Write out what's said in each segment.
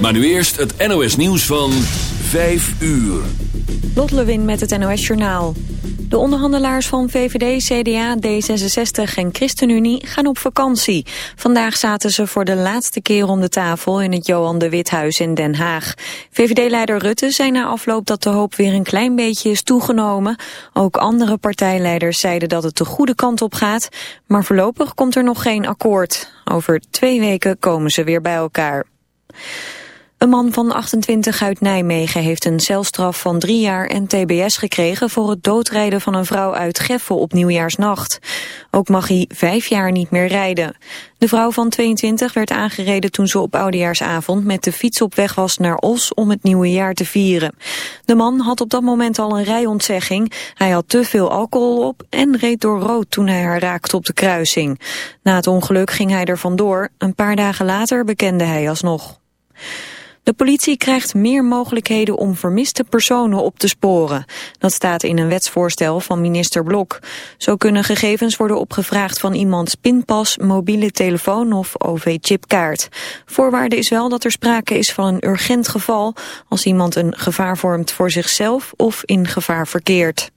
Maar nu eerst het NOS nieuws van 5 uur. Lot Lewin met het NOS Journaal. De onderhandelaars van VVD, CDA, D66 en ChristenUnie gaan op vakantie. Vandaag zaten ze voor de laatste keer om de tafel in het Johan de Withuis in Den Haag. VVD-leider Rutte zei na afloop dat de hoop weer een klein beetje is toegenomen. Ook andere partijleiders zeiden dat het de goede kant op gaat. Maar voorlopig komt er nog geen akkoord. Over twee weken komen ze weer bij elkaar. Een man van 28 uit Nijmegen heeft een celstraf van drie jaar en tbs gekregen voor het doodrijden van een vrouw uit Geffel op nieuwjaarsnacht. Ook mag hij vijf jaar niet meer rijden. De vrouw van 22 werd aangereden toen ze op oudejaarsavond met de fiets op weg was naar Os om het nieuwe jaar te vieren. De man had op dat moment al een rijontzegging. Hij had te veel alcohol op en reed door rood toen hij haar raakte op de kruising. Na het ongeluk ging hij er vandoor. Een paar dagen later bekende hij alsnog. De politie krijgt meer mogelijkheden om vermiste personen op te sporen. Dat staat in een wetsvoorstel van minister Blok. Zo kunnen gegevens worden opgevraagd van iemands pinpas, mobiele telefoon of OV-chipkaart. Voorwaarde is wel dat er sprake is van een urgent geval... als iemand een gevaar vormt voor zichzelf of in gevaar verkeert.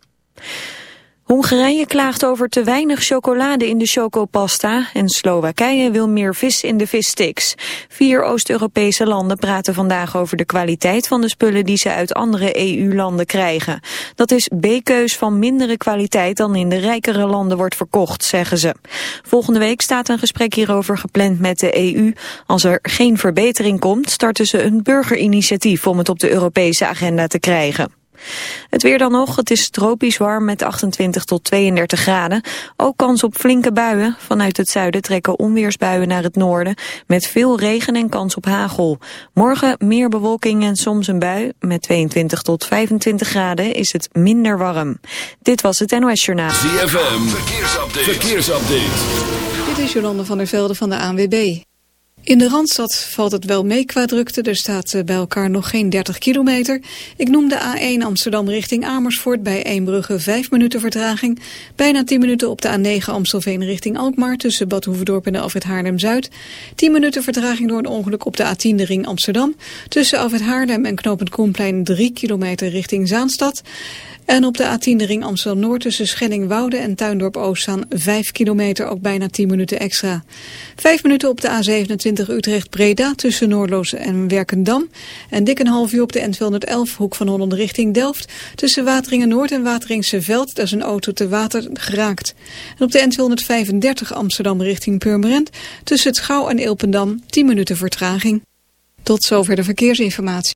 Hongarije klaagt over te weinig chocolade in de chocopasta en Slowakije wil meer vis in de vissticks. Vier Oost-Europese landen praten vandaag over de kwaliteit van de spullen die ze uit andere EU-landen krijgen. Dat is B-keus van mindere kwaliteit dan in de rijkere landen wordt verkocht, zeggen ze. Volgende week staat een gesprek hierover gepland met de EU. Als er geen verbetering komt, starten ze een burgerinitiatief om het op de Europese agenda te krijgen. Het weer dan nog, het is tropisch warm met 28 tot 32 graden. Ook kans op flinke buien. Vanuit het zuiden trekken onweersbuien naar het noorden. Met veel regen en kans op hagel. Morgen meer bewolking en soms een bui. Met 22 tot 25 graden is het minder warm. Dit was het NOS Journaal. ZFM, verkeersupdate. verkeersupdate. Dit is Jolande van der Velde van de ANWB. In de Randstad valt het wel mee qua drukte. Er staat eh, bij elkaar nog geen 30 kilometer. Ik noem de A1 Amsterdam richting Amersfoort bij Eembrugge 5 minuten vertraging. Bijna 10 minuten op de A9 Amstelveen richting Alkmaar tussen Bad Hoeverdorp en de Alfred Haarlem-Zuid. 10 minuten vertraging door een ongeluk op de A10 de ring Amsterdam. Tussen Alfred Haarlem en Knopend Koenplein 3 kilometer richting Zaanstad. En op de A10 de ring Amsterdam-Noord tussen Schellingwoude en Tuindorp-Oost staan 5 kilometer, ook bijna 10 minuten extra. 5 minuten op de A27 Utrecht-Breda tussen Noordloos en Werkendam. En dik een half uur op de N211 hoek van Holland richting Delft. Tussen Wateringen-Noord en Wateringse Veld, daar is een auto te water geraakt. En op de N235 Amsterdam richting Purmerend tussen het Schouw en Ilpendam 10 minuten vertraging. Tot zover de verkeersinformatie.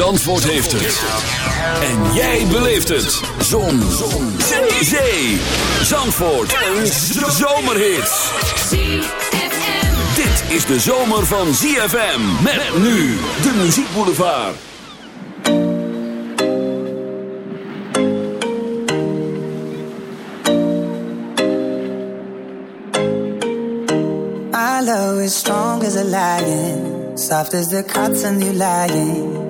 Zandvoort heeft het. En jij beleeft het. Zon. Zon. Zee. Zee. Zandvoort. Een zomerhit. Dit is de zomer van ZFM. Met nu de muziekboulevard. I love is strong as a lion. Soft as the cotton you lying.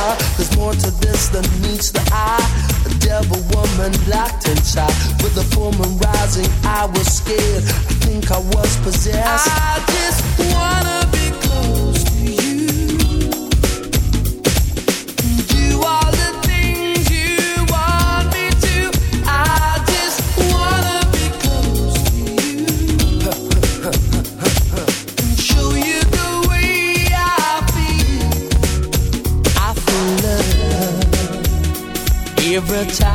star. There's more to this than meets the eye. A devil woman locked inside. With the full moon rising, I was scared. I think I was possessed. I just wanna.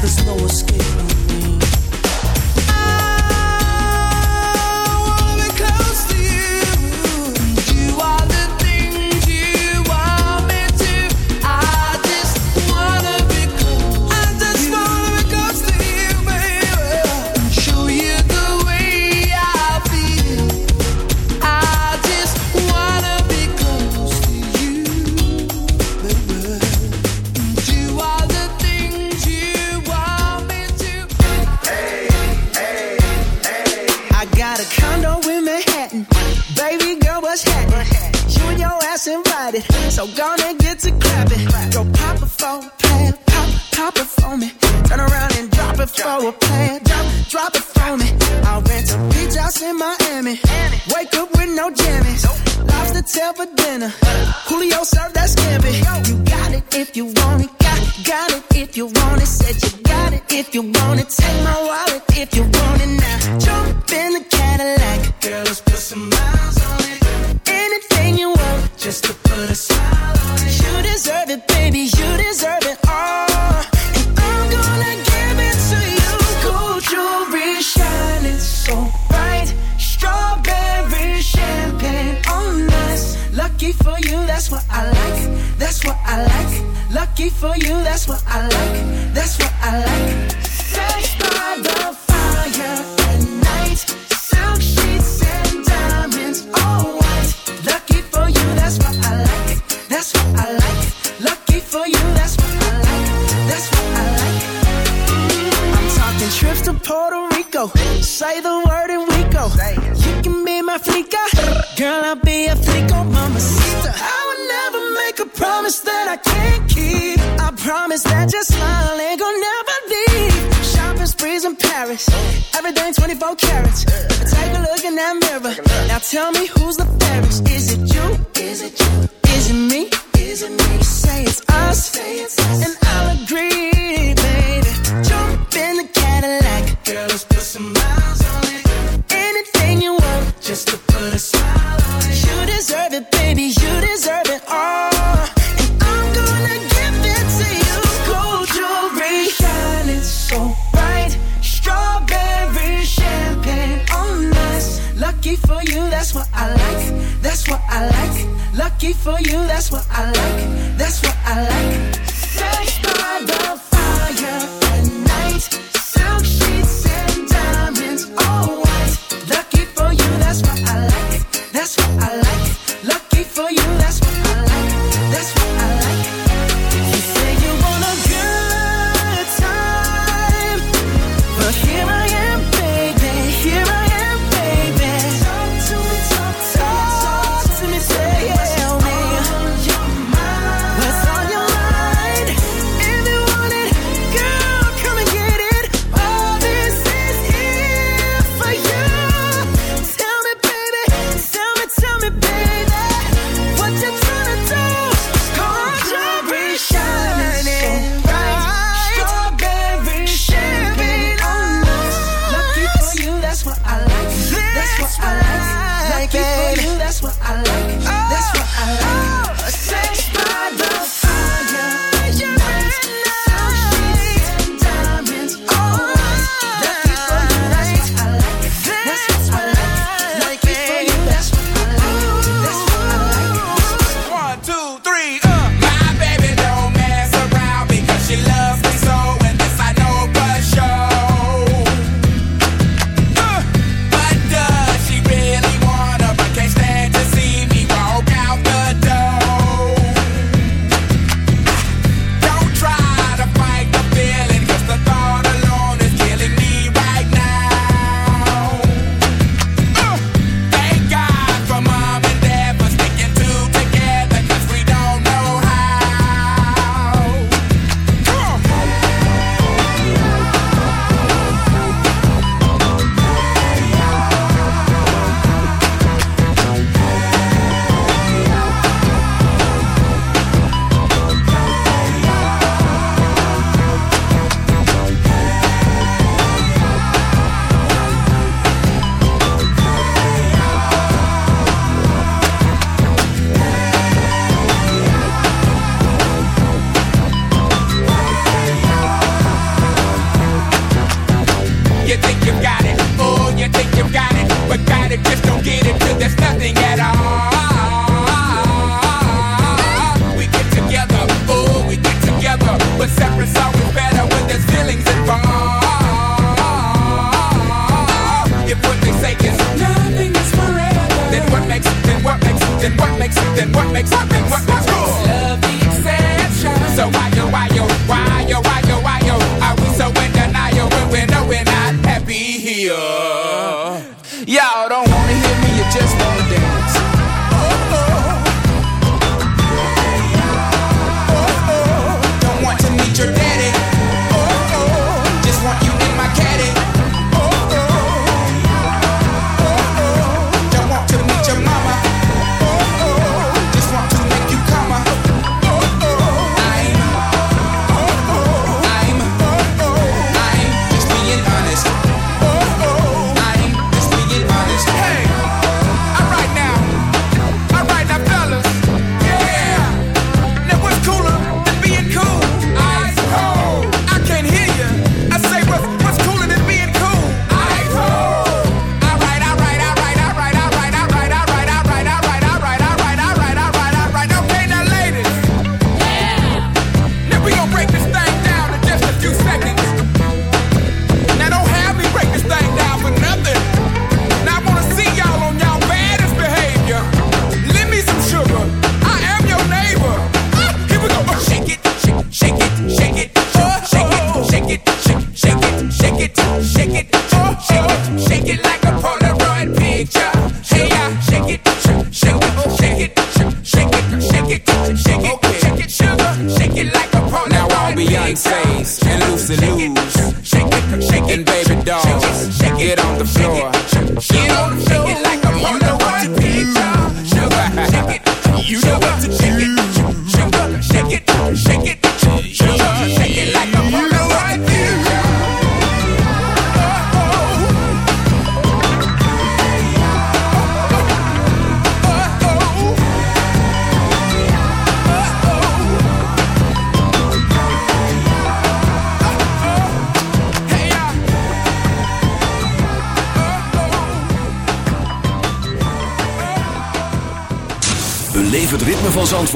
There's no escape.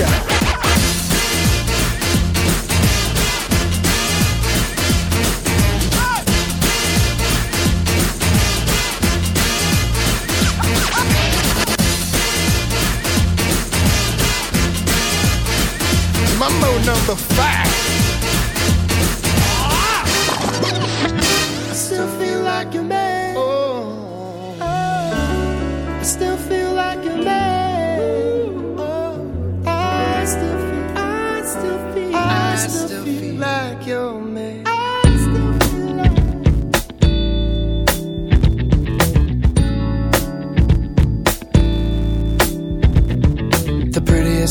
I still feel like a man.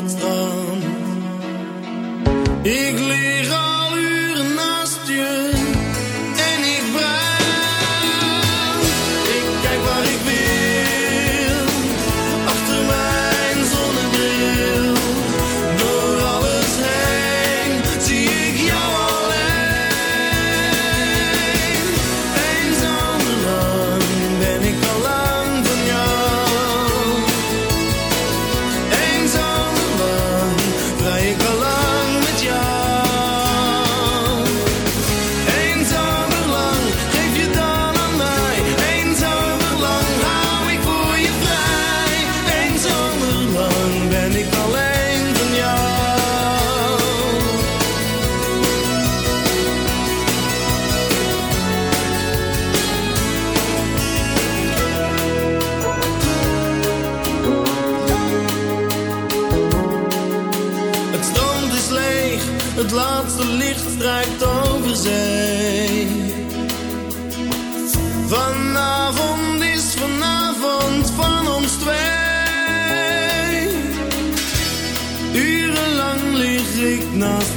it's done.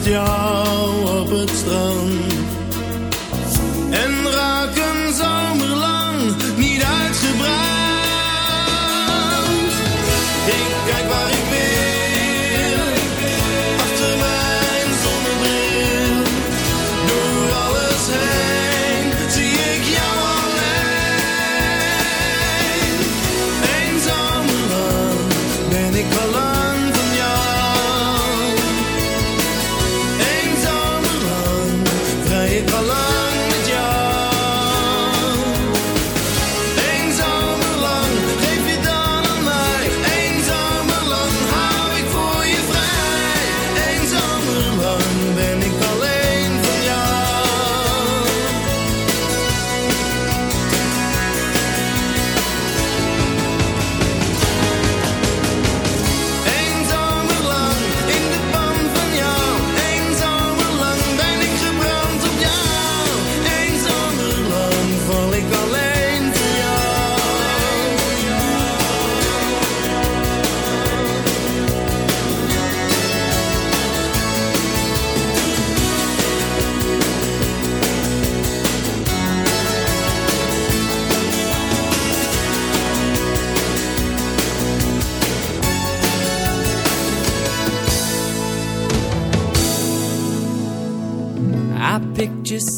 question geluid.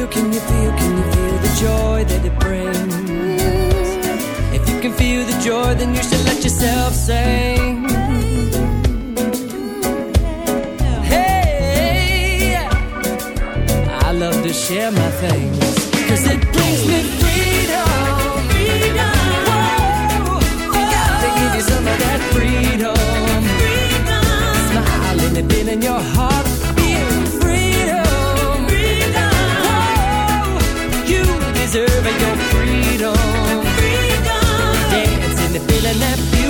feel, can you feel, can you feel the joy that it brings? If you can feel the joy, then you should let yourself sing. Hey, I love to share my things, cause it brings me freedom. Freedom. Whoa, whoa. To give you some of that freedom. Freedom. Smile and it in your heart Deserve your freedom. freedom. Dance in the feeling that beauty.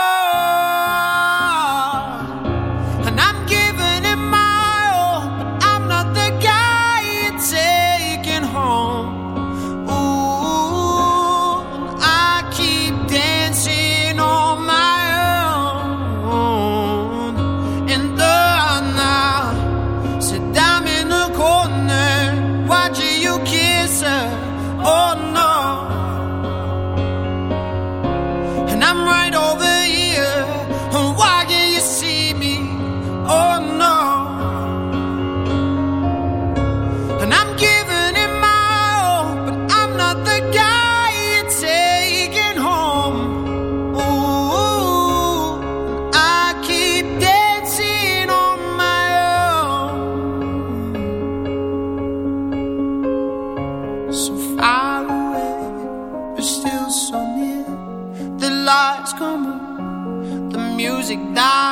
die.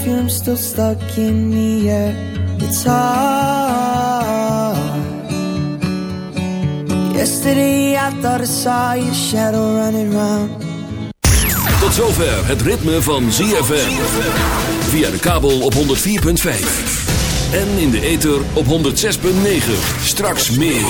Perfume still stuck in the air. It's hard. Yesterday I thought I saw your shadow running round. Tot zover het ritme van ZFM. Via de kabel op 104.5. En in de ether op 106.9. Straks meer.